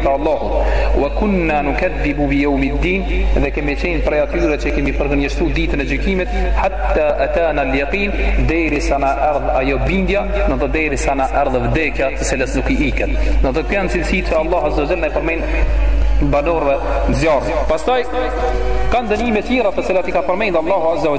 të Allahut. Wa kunna nukadhibu bi yawmi din dhe kemi qenë prej atyre që kemi përgënjeshtu ditën e gjykimit hatta atana al yaqin deri sa na ardh ajo bindja në të deri sa na ardh vdekja të cilës nuk i iket. Këto kanë cilësit që Allah azza wa jalla i përmend banorëve zjarrit pastaj kanë dënime tjera të cilat i ka përmend Allahu azza wa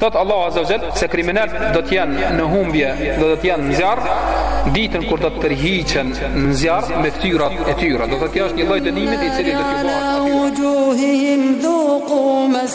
Thot Allahu Azza wa Jall se kriminelt do të jenë në humbje dhe do të jenë në zjarr ditën kur do të tërhiqen në zjarr me fytyrat e tyre. Do të thotë është një lloj dënimi i cili do të bëhet aty. Wujuhihim dhuqu mas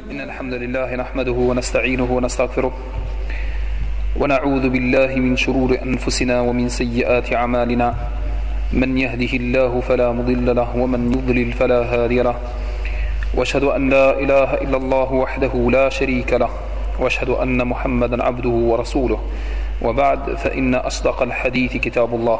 إن الحمد لله نحمده ونستعينه ونستغفره ونعوذ بالله من شرور أنفسنا ومن سيئات أعمالنا من يهده الله فلا مضل له ومن يضلل فلا هادي له واشهد ان لا اله الا الله وحده لا شريك له واشهد ان محمدا عبده ورسوله وبعد فان اصدق الحديث كتاب الله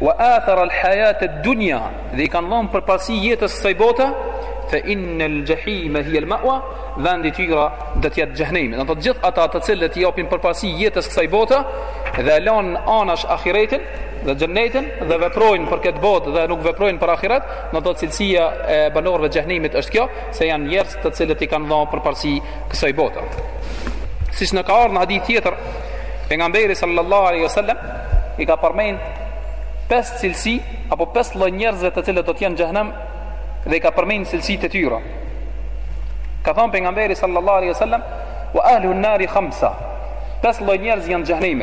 wa athara al hayat ad dunya dhe i kanë dhënë përparësi jetës së kësaj bote fa inna al jahima hiya al ma'wa vendi i tyre do të jetë xhehenemi do të thotë gjithë ata të cilët i japin përparësi jetës së kësaj bote dhe e lanë anash ahiretin dhe xhenetin dhe veprojnë për këtë botë dhe nuk veprojnë për ahiret do të thotë cilësia e banorëve të xhehenemit është kjo se janë njerëz të cilët i kanë dhënë përparësi kësaj bote. Siç na ka ardhur në hadith tjetër, pejgamberi sallallahu alaihi wasallam i ka përmend pesë cilësi apo pesë lloje njerëzve të cilët do të jenë në xhehenem dhe i ka përmend cilësitë e tyre. Ka thënë pejgamberi sallallahu alaihi wasallam wa ahlu an-nari khamsa. Pesë lloj njerëz janë në xhehenem.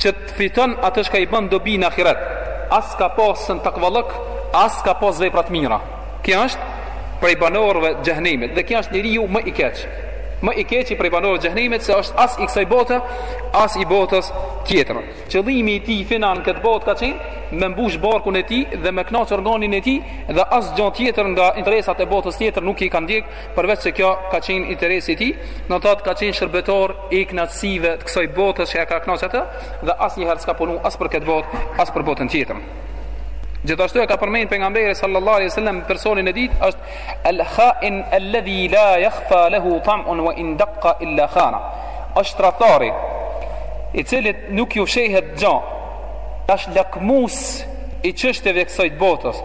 që të fiton atë çka i bën dobi në ahiret. As s'ka pas në takvallëk, as s'ka pas vepra të mira. Kjo është prej banorëve të xhehenemit dhe ky është njeriu më i keq. Më i keqi prej banorëve të xhehenemit se është as i kësaj bote, as i botës tjetër. Qëllimi i tij final në këtë botë ka qenë me mbush barkun e tij dhe me kënaqë organin e tij dhe asgjë tjetër nga interesat e botës tjetër nuk i ka ndjek Përveç se kjo ka qenë interesi i tij, do të thotë ka qenë shërbetor i kënaqësive të kësaj botës që e ka kënaqur atë dhe asnjëherë s'ka punu as për këtë botë, as për botën tjetër. Gjithashtu e ka përmend pejgamberi sallallahu alaihi wasallam personin e dytë është el khain alladhi la yakhfa lahu tam'un wa in daqqa illa khana. Është tradhtari i cili nuk ju fshehet gjë. Është lakmues i çështjeve të kësaj botës.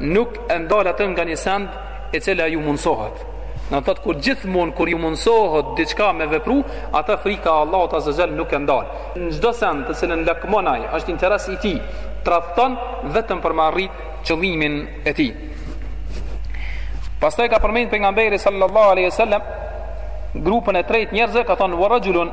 nuk e ndal atë nga një send e cila ju mundsohet. Domethënë kur gjithmonë kur ju mundsohet diçka me vepru, atë frika e Allahut azza wa jall nuk e ndal. Në çdo send të cilën lakmon ai, është interes i tij, tradhton vetëm për me arrit qëllimin e tij. Pastaj ka përmend pejgamberi sallallahu alaihi wasallam grupin e tretë të njerëzve ka thënë wa rajulun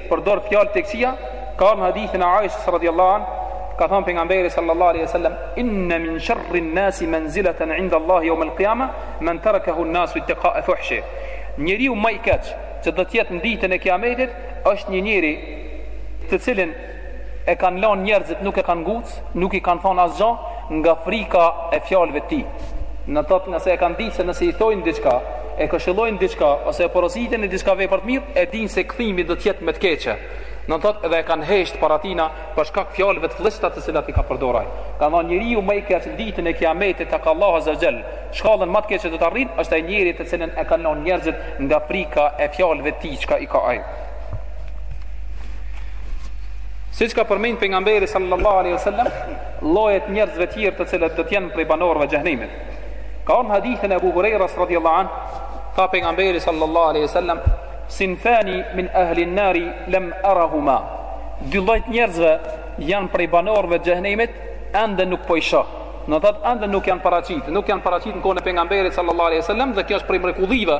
Përdor fjalë të këqija, ka ardhur në hadithin e Aishës radhiyallahu anha, ka thënë pejgamberi sallallahu alaihi wasallam, "Inna min sharri an-nasi manzilatan 'inda Allahi yawm al-qiyamah man tarakahu an-nasu ittiqa'a fuhshihi." Njeriu më i keq që do të jetë në ditën e Kiametit është një njeri të cilin e kanë lënë njerëzit nuk e kanë nguc, nuk i kanë thënë asgjë nga frika e fjalëve të tij. Do të thotë nëse e kanë ditë se nëse i thojnë diçka, e këshillojnë diçka ose e porositen në diçka vepër të mirë, e dinë se kthimi do të jetë me të keqe. Do të thotë edhe e kanë heq para tina për shkak fjalëve të flliqëta të cilat i ka përdor ai. Ka thënë njeriu më i keq në ditën e Kiametit tek Allahu Azza Jall, shkallën më të keqe do ta arrijë është ai njeri të cilin e kanë lënë njerëzit nga frika e fjalëve të tij çka i ka ai. Siç ka përmend pejgamberi sallallahu alaihi wasallam, llojet njerëzve të tjerë të cilët do të jenë prej banorëve të xhehenemit. Ka ardh në hadithin e Abu Hurejrës radiallahu an, tha pejgamberi sallallahu aleyhi sallam, sinfani min ahlin nari lem arahuma. Dy llojt njerëzve janë prej banorëve të xhehenemit, ende nuk po i shoh. Do thotë ende nuk janë paraqit, nuk janë paraqit në kohën e pejgamberit sallallahu aleyhi sallam, dhe kjo është prej mrekullive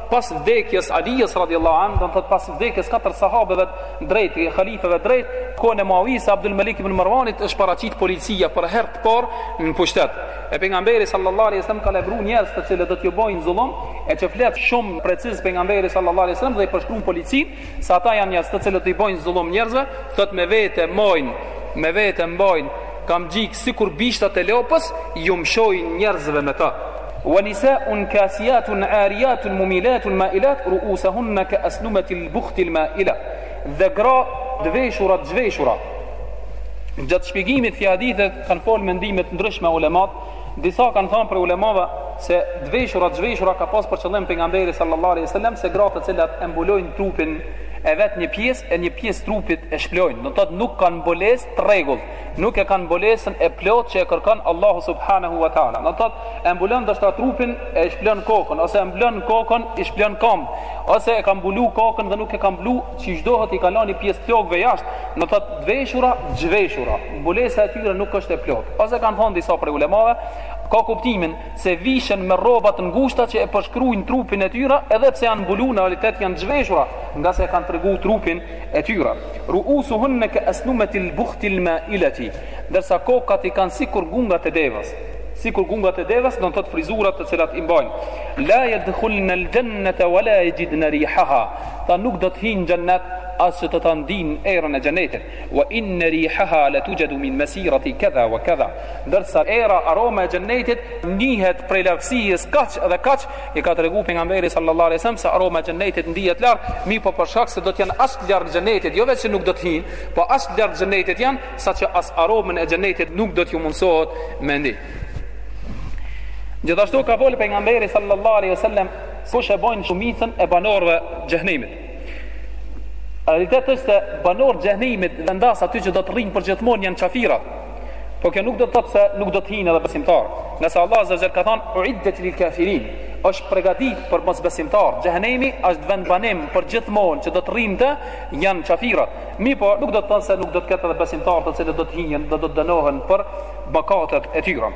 Pas vdekjes Alijës radiallahu anë, do me thënë pas vdekjes katër sahabeve drejt, khalifeve drejt, kohën e Muawijës, Abdul Malik ibn Marwanit është paraqit policia për herë të parë në pushtet. E pejgamberi sallallahu alaihi wasallam ka lajmëruar njerëz të cilët do t'ju bojnë zullum, e që flet shumë preciz pejgamberi sallallahu alaihi wasallam dhe i përshkruan policinë, se ata janë njerëz të cilët i bojnë zullum njerëzve, thotë me vete mojnë, me vete mbajnë kamxhik sikur bishtat e lopës ju mshojnë njerëzve me ta. Wa nisa'un kasiyatun 'ariyatun mumilatun ma'ilat ru'usuhunna ka'asnimati al-bukhti al-ma'ila. Dhe gra të veshura të zhveshura. Gjatë shpjegimit të hadithit kanë folë mendime të ndryshme ulemat, Disa kanë thënë prej ulemave se të veshura të zhveshura ka pas për qëllim pejgamberi sallallahu alaihi wasallam se gra të cilat e mbulojnë trupin e vet një pjesë e një pjesë trupit e shplojnë, do të thotë nuk kanë mbulesë të rregullt, nuk e kanë mbulesën e plotë që e kërkon Allahu subhanahu wa taala. Do të thotë e mbulon ndoshta trupin e e shplon kokën ose e mbulon kokën e shplon këmbë ose e ka mbulu kokën dhe nuk e ka mbulu Siç duhet i ka lon një pjesë flokëve jashtë, do thotë të veshura, të zhveshura. Mbulesa e tyre nuk është e plotë. Ose kanë thënë disa prej ulemave, ka kuptimin se vishen me rroba të ngushta që e përshkruajnë trupin e tyre, edhe pse janë mbuluar në realitet janë të zhveshura, nga se kanë treguar trupin e tyre. Ru'usuhunna ka asnimatil buhtil ma'ilati, ndërsa kokat i kanë sikur gungat e devës. Sikur gungat e devës, do të thotë frizurat të cilat i mbajnë. La yadkhulna al-jannata wala yajidna rihaha. Ata nuk do të hyjnë në Xhennet as që do ta ndinë erën e Xhennetit. Wa inna rihaha la tujadu min masirati kadha wa kadha. Ndërsa era, aroma e Xhennetit ndihet prej largësisë kaq dhe kaq, i ka treguar pejgamberi sallallahu alaihi wasallam se aroma e Xhennetit ndihet larg, mirëpo për shkak se do të jenë aq larg Xhennetit, jo veç që nuk do të hyjnë, po aq larg Xhennetit janë, saqë as aromën e Xhennetit nuk do t'ju mundësohet me ndi. Gjithashtu ka folë pejgamberi sallallahu alaihi wasallam Kush e bojnë shumicën e banorëve xhehnemit? Realitet është se banorë xhehnemit vendas aty që do të rrinë për gjithmonë janë qafirat. Po kjo nuk do të thotë se nuk do të hinë edhe besimtarë. Ngase Allahu azza wa jalla ka thonë, uiddet lil kafirin, është pregatit për mosbesimtarë. Xhehnemi është vendbanim për gjithmonë që do të rrinë në të janë qafirat. Mirëpo nuk do të thotë se nuk do të ketë edhe besimtarë të cilët do të hinë dhe do të dënohen për mëkatet e tyre.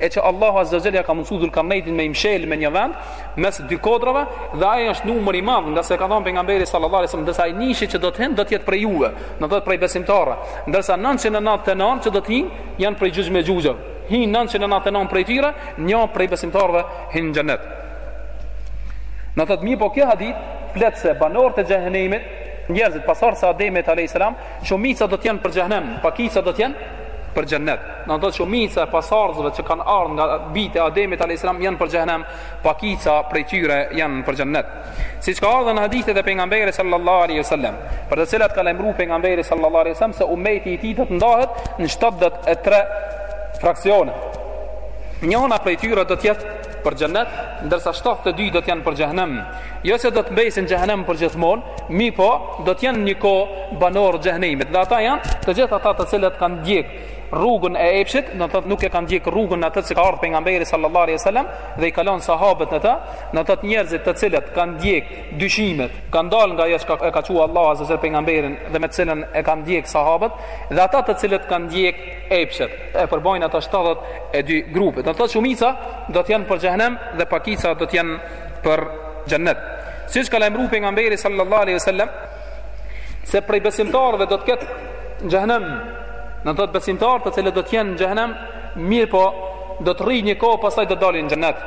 e që Allahu Azza wa Jalla ja ka mundësu Dhulkarnejnit me i mshel në një vend mes dy kodrave dhe ai është numër i madh ngase ka thënë pejgamberi sallallahu alaihi wasallam ndërsa ai njishi që do të hin do të jetë prej juve do të thotë prej besimtarëve ndërsa 999 që do të hin janë prej Jexhuxh Mexhuxhëve hin 999 prej tyre një prej besimtarëve hin në xhenet Do thotë mirëpo kjo hadith flet se banorët e xhehenemit njerëzit pasardhësit e Ademit alayhis salam shumica do të jenë për xhehenem pakica do të jenë për xhenet Do thotë shumica e pasardhësve që kanë ardhur nga bijtë e Ademit alayhis salam janë për xhehenem, pakica prej tyre janë për xhennet. Siç ka ardhur në hadithet e pejgamberit sallallahu alaihi wasallam, për të cilat ka lajmëruar pejgamberi sallallahu alaihi wasallam se ummeti i tij do të ndahet në 73 fraksione. Njëna prej tyre do të jetë për xhennet, ndërsa 72 do të jenë për xhehenem. Jo se do të mbesin xhehenem për gjithmonë, mirëpo do të jenë një kohë banor xhehenemit. Dhe ata janë të gjithë ata të cilët kanë ndjek rrugën e epshit, do të thotë nuk e kanë ndjek rrugën atë që ka ardhur pejgamberi sallallahu alaihi wasallam dhe i ka lon sahabët në të, do të thotë njerëzit të cilët kanë ndjek dyshimet, kanë dalë nga ajo që e ka çu Allahu azza wa jalla pejgamberin dhe me të cilën e kanë ndjek sahabët dhe ata të cilët kanë ndjek epshet. E përbojnë ata 72 grupe. Do të thotë shumica do të janë për xhehenem dhe pakica do të janë për xhennet. Siç ka lajmëruar pejgamberi sallallahu alaihi wasallam se prej besimtarëve do të ketë në xhenem, do të thotë besimtarë të cilët do të jenë në xhenem, mirëpo do të rrijë një kohë pastaj do të dalin në xhenet.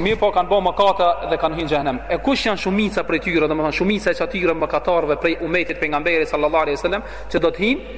Mirëpo kanë ba mëkate dhe kanë hi në xhenem. E kush janë shumica prej tyre, domethënë shumica e qatyre mëkatarëve prej umetit pejgamberit sallallahu alaihi wasallam që do të hyjnë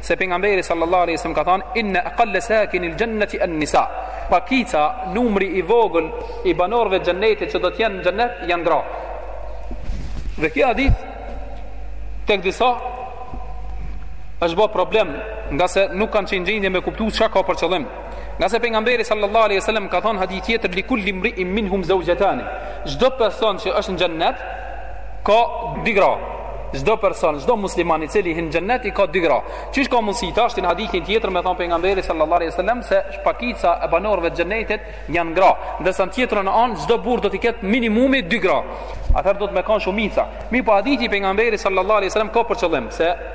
Se pejgamberi sallallahu alaihi wasallam ka thënë inna aqall sakin al jannati an nisa. Pakica numri i vogël i banorëve të xhennetit që do të jenë në xhennet janë gra. Dhe kjo hadith tek disa është ba problem ngase nuk kanë qenë gjendje me kuptu çka ka për qëllim Ngase pejgamberi sallallahu alaihi wasallam ka thënë hadith tjetër li kulli mri'in minhum zawjatani. Çdo person që është në xhennet ka dy gra. Çdo person, çdo musliman i cili hyn në xhennet i ka dy gra. Qysh ka mundësi tash n'hadithin tjetër me thënë pejgamberi sallallahu alaihi wasallam se pakica e banorëve të xhennetit janë gra. Ndërsa në tjetrën anë çdo burrë do të ketë minimumi dy gra. Atëherë duhet me kanë shumica. Mirëpo hadithi pejgamberi sallallahu alaihi wasallam ka për qëllim se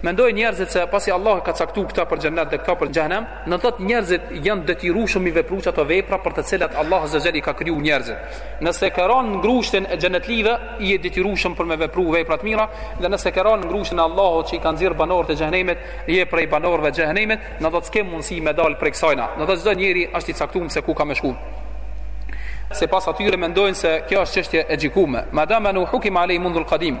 Mendojnë njerëzit se pasi Allahu ka caktuar këta për xhennet dhe këta për xhehnem, do të thotë njerëzit janë detyruar me i vepru ato vepra për të cilat Allahu azza wa xhel i ka kriju njerëzit. Nëse ka rënë në grushtin e xhennetlive, je i detyruar për me vepru vepra të mira, dhe nëse ka rënë në grushtin e Allahut që i ka nxjerr banorët e xhehnemit, je prej banorëve të xhehnemit, do të thotë s'ke mundësi me dal prej kësajna. Do të thotë çdo njeri është i caktuar se ku ka me shku. Sipas atyre mendojnë se kjo është çështje e gjykume. Madama annahu hukima alayhi mundhul qadim.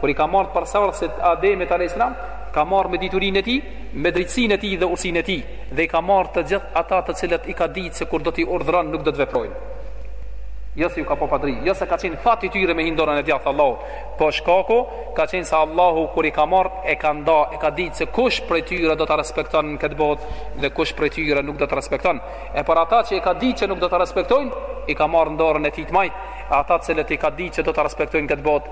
kur i ka marrë pasardhësit e Ademit alayhis salam, ka marrë me diturinë e tij, me drejtsinë e tij dhe urtësinë e tij dhe i ka marrë të gjithë ata të cilët i ka ditë se kur do t'i urdhëron nuk do të veprojnë. Jo se ju ka bo padrejt, jo se ka qenë fat i tyre me hi në dorën e djathtë të Allahut, po shkaku ka qenë se Allahu kur i ka marrë e ka nda, e ka ditë se kush prej tyre do ta respekton në këtë botë dhe kush prej tyre nuk do ta respekton. E për ata që e ka ditë që nuk do ta respektojnë, i ka marrë në dorën e tij të majtë, ata të cilët i ka ditë që do ta respektojnë në këtë botë,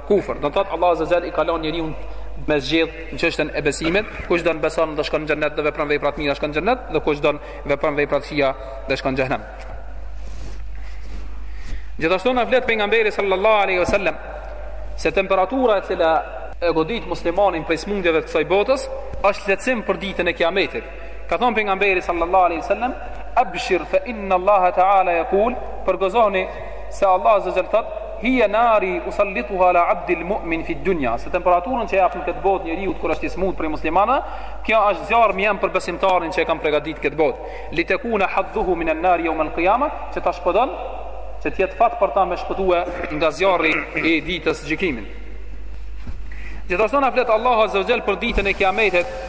Kufër, do të thotë Allahu azza wa jall i ka lënë njeriun me zgjedh në çështjen e besimit, kush don beson dhe shkon në xhennet dhe vepron vepra të mira shkon në xhennet dhe kush don vepron vepra të këqija dhe shkon në xhehnem. Gjithashtu na flet pejgamberi sallallahu alaihi wasallam se temperatura e cila e godit muslimanin prej smundjeve të kësaj botës është lehtësim për ditën e Kiametit. Ka thënë pejgamberi sallallahu alaihi wasallam, "Abshir fa inna Allah ta'ala yaqul", përgëzoni, se Allah azza wa jall thot, "Hiya nari usallituha ala 'abdi al-mu'min fi dunya", se temperaturën që ia jap në këtë botë njeriut kur është i smut prej muslimanëve, kjo është zjarrmi jem për besimtarin që e kam përgatit në këtë botë. Li takuna hadhuhu min an-nar yawm al-qiyamah, që ta shpëton, që të jetë fat për të me shpëtue nga zjarri i ditës së gjykimit. Gjithashtu na flet Allahu azza wa jall për ditën e kiametit,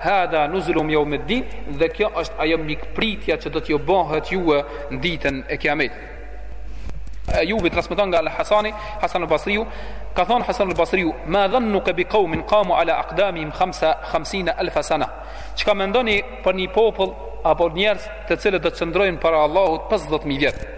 Hadha nuzuluhum yawm ad-din, dhe kjo është ajo mikpritja që do t'ju bëhet juve në ditën e Kiametit. Ajubi transmeton nga Al-Hasani, Hasan al-Basriu, ka thënë Hasan al-Basriu, "Ma dhannuka bi qaumin qamu ala aqdamihim 50000 sana?" Çka mendoni për një popull apo njerëz të cilët do të qëndrojnë para Allahut 50000 vjet?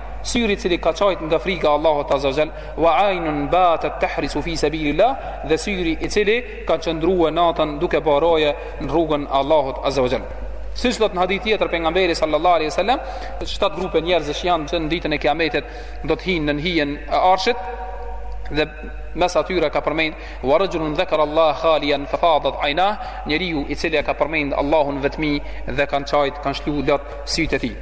Syri i cili ka qajt nga frika e Allahut Azza wa Jall, wa aynun batat tahrusu fi sabilillah, dhe syri i cili ka qëndruar natën duke bërë roje në rrugën e Allahut Azza wa Jall. Siç thot në hadith tjetër pejgamberi sallallahu alaihi wasallam, shtat grupe njerëzish janë që në ditën e Kiametit do të hinë në hijen e Arshit dhe mes atyre ka përmend wa rajulun dhakara Allah khalian fa fadat aynah, njeriu i cili e ka përmend Allahun në vetmi dhe kanë qajt, kanë lëshu lot sytë e tij.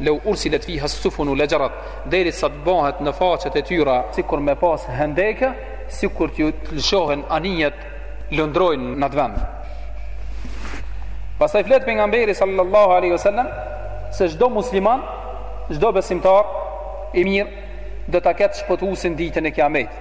Lew ursilet fiha as-sufunu lajarat, deri sa të bëhet në faqet e tyre, sikur me pas hendeke, sikur t'ju lëshohen anijet, lundrojnë në atë vend. Pastaj flet pejgamberi sallallahu alaihi wasallam se çdo musliman, çdo besimtar i mirë do ta ketë shpëtuesin ditën e Kiametit.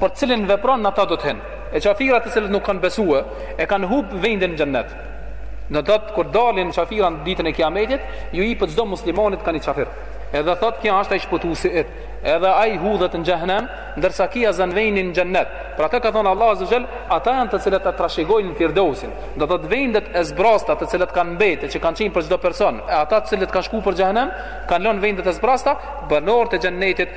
Për cilin vepron ata do të hin. E qafirat të cilët nuk kanë besue, e kanë hup vendin në xhennet. Domethënë kur dalin qafira në ditën e kiametit, ju ipet çdo muslimanit ka ni qafir. Edhe thot ky është shpëtusi yt. Edhe ai hudhet në xhehnem, ndërsa ky ia zën venin në xhennet. Pra këtë ka thonë Allahu azze ve xhel, ata janë të cilët e trashëgojnë Firdeusin. Do të thotë vendet e zbrasta të cilët kanë mbetë, që kanë qenë për çdo person, e ata të cilët kanë shku për xhehnem, kanë lonë vendet e zbrasta, banorët e xhennetit,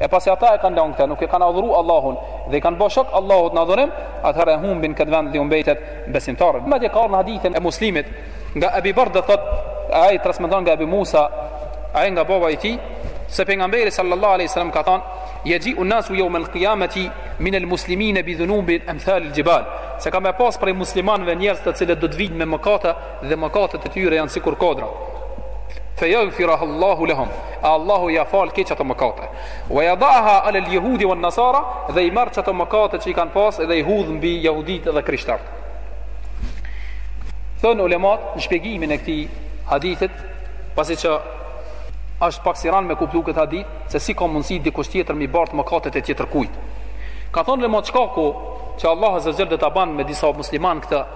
E pasi ata e kanë lënë këtë, nuk e kanë adhuru Allahun dhe i kanë bo shok Allahut në adhurim, atëherë humbin këtë vend dhe u mbetet besimtarëve. Madje ka në hadithin e Muslimit nga Abi Burde thot, ai transmeton nga Abi Musa, ai nga baba i tij, se pejgamberi sallallahu alaihi wasallam ka thënë, "Yaji unasu yawm al-qiyamati min al-muslimin bi dhunubin amthal al-jibal." Se ka me pas prej muslimanëve njerëz të cilët do të vijnë me mëkate dhe mëkatet e tyre janë sikur kodra. Fa yaghfirahu Allahu lahum. Allahu ja fal krejt ato mëkate. Wa yadaha ala al-yahudi wan nasara dhe i marr ato mëkate që i kanë pas dhe i hudh mbi jehuditë dhe krishterët. Thon ulemat në shpjegimin e këtij hadithit, pasi që është pak si ran me kuptu këtë hadith, se si ka mundësi dikush tjetër mi bartë mëkatet e tjetër kujt. Ka thonë ulematë shkaku që Allahu azza jall do ta ban me disa musliman këtë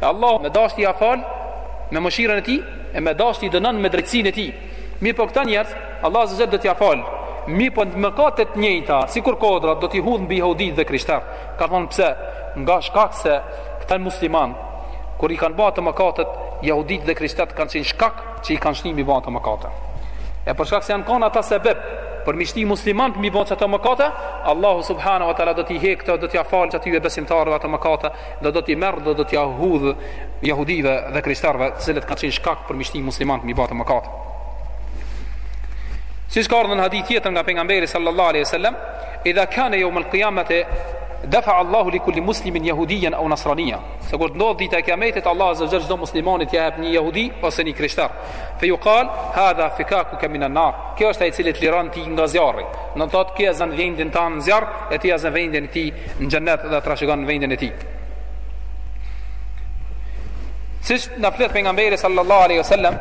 E Allahu me dashtë ja falë me mëshirën e tij E me dashtë i dënon me drejtsin e tij Mirëpo këta njerëz Allah Azze ve Xhel do t'ja falë Mirëpo mëkatet e njëjta sikur kodrat do t'i hudhë mbi jehudit dhe krishterët Ka thonë pse Nga shkak se këta musliman Kur i kanë ba ato mëkate Jahudit dhe krishterët kanë qenë shkak Që i kanë shti mi ba ato mëkate E për shkak se janë kanë ata sebep Për mi shti muslimanët mi ba qato mëkate Allahu subhanahu wa ta'la do t'i hekë Do t'ja falë qatyre besimtarëve ato mëkate dhe do t'i merr dhe do t'ia hudh jehudive dhe krishterve të cilët kanë qenë shkak për mi shti muslimanët mi ba ato mëkate siç ka ardh në hadith tjetër nga pejgamberi sallallahu aleyhi sallam idha kane jeumel kiameti defea Allahu li kulli muslimin jehudijen au nasrania se kur të ndodhë dita e kiametit Allah azze ve xhel çdo muslimanit ja hep një jehudi ose një krishter Fe jukal, hadha fikakuke minen nar. Ky është ai i cili të liron ty nga zjarri. Do të thotë, ky e zën vendin tan në zjarr, e ti ia zën vendin e tij në xhennet dhe trashëgon vendin e tij. Siç na flet pejgamberi sallallahu aleyhi sallam,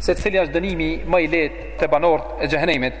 se cili është dënimi më i letë te banorët e xhehenemit,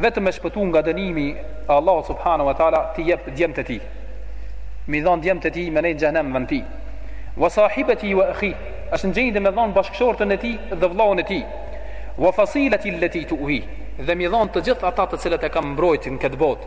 vetëm me shpëtu nga dënimi i Allahut subhanahu wa taala t'i jep djemt e tij. Mi dhon djemt e tij me në xhehenem n'ven tij. Wa sahibati wa akhi. Është në gjendje me dhon bashkëshortën e tij dhe vëllaun e tij. Wa fasilati allati tuhi. Dhe mi dhon të gjithë ata të cilët e kanë mbrojtë në këtë botë.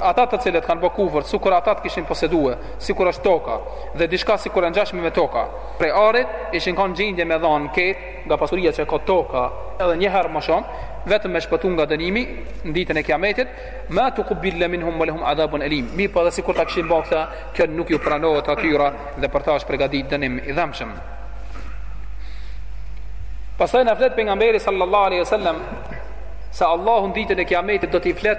Ata të cilët kanë bë kufër, sikur ata ta kishin posedue, sikur është toka, dhe diçka sikur e ngjashme me toka. Prej arit ishin kanë gjendje me dhanë ket nga pasuria që ka toka, edhe një herë më shumë, vetëm me shpëtu nga dënimi në ditën e Kiametit, ma tuqbilla minhum wa lahum adhabun alim. Mirëpo edhe sikur ta kishin bë këtë, kjo nuk ju pranohet atyra dhe për ta është përgatitur dënim i dhëmshëm. Pastaj na flet pejgamberi sallallahu alaihi wasallam se Allahu ditën e Kiametit do t'i flet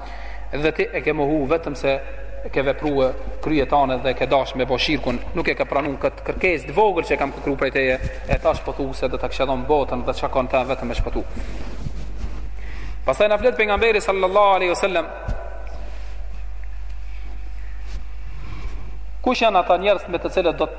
Dhe ti e ke mohu vetëm e ke veprua krye tane dhe ke dash me bo shirkun, nuk e ke pranu këtë kërkesë të vogël që kam këkru prej teje, e tash po thu se do ta kishe dhon botën dhe çka ka në ta vetëm me shpëtu. Pastaj na flet pejgamberi sallallahu aleyhi sallam, kush janë ata njerës me të cilët do të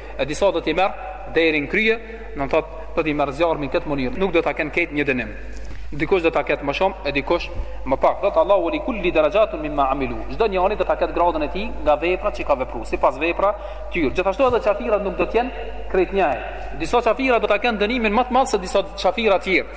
E disa do t'i merr deri në krye, domethënë do t'i merr zjarmi në këtë mënyrë, nuk do ta kenë krejt një dënim. Dikush do ta ketë më shumë e dikush më pak. Thotë Allahu wa li kulli darajatun mimma amilu. Çdo njeri do ta ketë gradën e tij nga veprat që ka vepruar, sipas veprave të tyre. Gjithashtu edhe qafirat nuk do të jenë krejt njëjtë. Disa qafira do ta kenë dënimin më të madh se disa qafira të tjerë.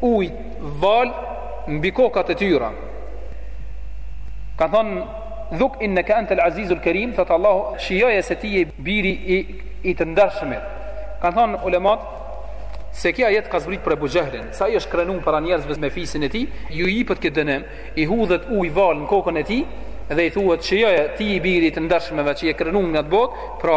ujët valë mbi kokat e tyra. Ka thënë dhuk innaka anta al-aziz al-karim, thot Allahu, shijoje se ti je biri i i të ndershmit. Kanë thënë ulemat se ky ajet ka zbrit për Abu Jahlin, se ai është krenuar para njerëzve me fisin e tij, ju jepet ky dënim, i hudhet ujë valë në kokën e tij dhe i thuhet shijoje ti i biri i të ndershmeve që je krenuar në atë botë, pra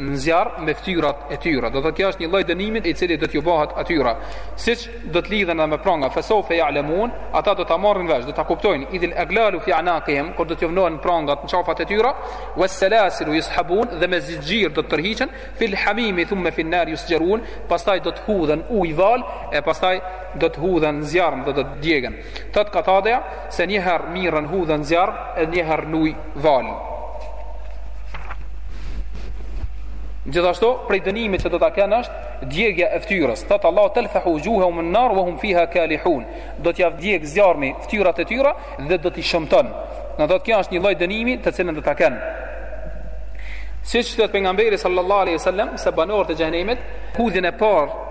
në zjarr me fytyrat e tyre. Do thotë kjo është një lloj dënimi i cili do t'ju bëhet atyre. Siç do të lidhen edhe me pranga, fesau fe ya'lamun, ata do ta marrin vesh, do ta kuptojnë idil aglalu fi anaqihim, kur do t'ju vnohen prangat në qafat e tyre, was salasil yushabun dhe me zinxhir do të tërhiqen fil hamimi thumma fin nar yusjarun, pastaj do të hudhen në ujë valë e pastaj do të hudhen në zjarr dhe do të digjen. Thotë Katadeja se një herë mirren hudhen në zjarr e një herë në ujë valë. Gjithashtu, prej dënimit që do ta kenë është djegja e fytyrës. Thotë Allahu talfahu wujuhahum an-nar wa hum fiha kalihun. Do t'jau djeg zjarmi fytyrat e tyre dhe do t'i shëmton. Domethënë kjo është një lloj dënimi të cilin do ta kenë. Siç thotë pejgamberi sallallahu alaihi wasallam se banorët e xhenemit hudhën e parë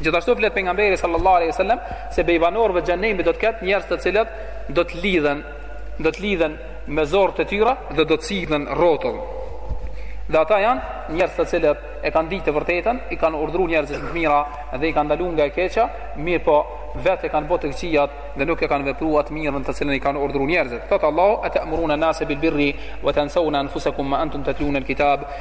Gjithashtu flet pejgamberi sallallahu alaihi wasallam se prej banorëve të xhenemit do të ketë njerëz të cilët do të lidhen, do të lidhen me zorrët e tyra dhe do të sillen rrotull. Dhe ata janë njerëz të cilët e kanë ditë të vërtetën, i kanë urdhëruar njerëzit me të mira dhe i kanë ndaluar nga e keqja, mirëpo vetë e kanë bërë të këqijat dhe nuk e kanë vepruar të mirën të cilën i kanë urdhëruar njerëzit. Thot Allahu: "Atamuruna nase bil birri wa tansawna anfusakum wa antum tatluna al-kitab"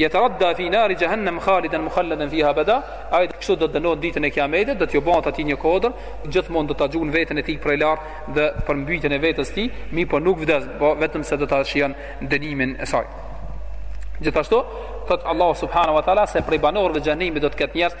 Yataradda fi nari jahannam khalidan mukhalladan fiha abada, ai kështu do të dënohet ditën e Kiametit, do t'i bëhet atij një kodër, gjithmonë do ta gjun veten e tij prej lart dhe për mbytjen e vetes tij, mirpo nuk vdes, po vetëm se do ta shijon dënimin e saj. Gjithashtu, thot Allahu subhanahu wa taala se prej banorëve të xhenemit do të ketë njerëz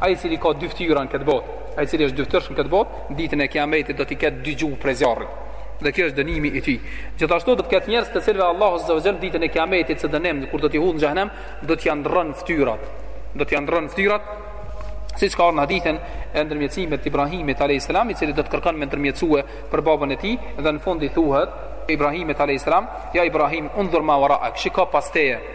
Ai i cili ka dy fytyra në këtë botë, ai i cili është dyftyrsh në këtë botë, ditën e Kiametit do t'i ketë dy gjuhë prej zjarrit. Dhe kjo është dënimi i tij. Gjithashtu do të ketë njerëz të cilëve Allahu azza wa jall ditën e Kiametit si dënim kur do t'i hudhë në xhenem, do t'ja ndrron fytyrat. Do t'ja ndrron fytyrat siç ka në hadithin e ndërmjetësimit të Ibrahimit alayhis salam, i cili do të kërkon me ndërmjetësue për babën e tij dhe në fund i thuhet Ibrahimit alayhis salam, ja Ibrahim, undhur ma wara'ak, shiko pas teje.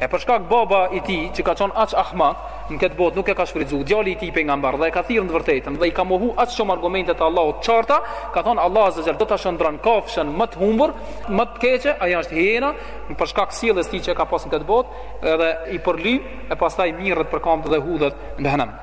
E për shkak baba i tij që ka qonë aq ahmak në këtë botë nuk e ka shfrytzu djali i tij pejgamber dhe e ka thirr në të vërtetën dhe i ka mohu aq shumë argumentet e Allahut të qarta, ka thonë Allahu azza wa jall do ta shndron n'kafshën ma të humbur, ma të keqe, ajo është hiena, për shkak sjelljes tij që e ka pas në këtë botë, edhe i përly e pastaj mirret për kambë dhe hudhet në xhenem.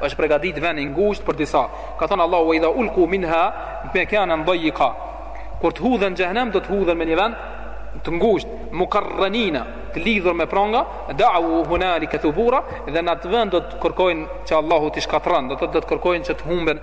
është pregadit ven i ngusht për disa ka thon Allahu wa idha ulku minha mekanan dayqa kur të hudhen në xhenem do të hudhen në një vend të ngusht mukarranina të lidhur me pranga da'u hunalika thubura dhe në atë vend do të kërkojnë që Allahu t'i shkatërron do të do të kërkojnë që të humben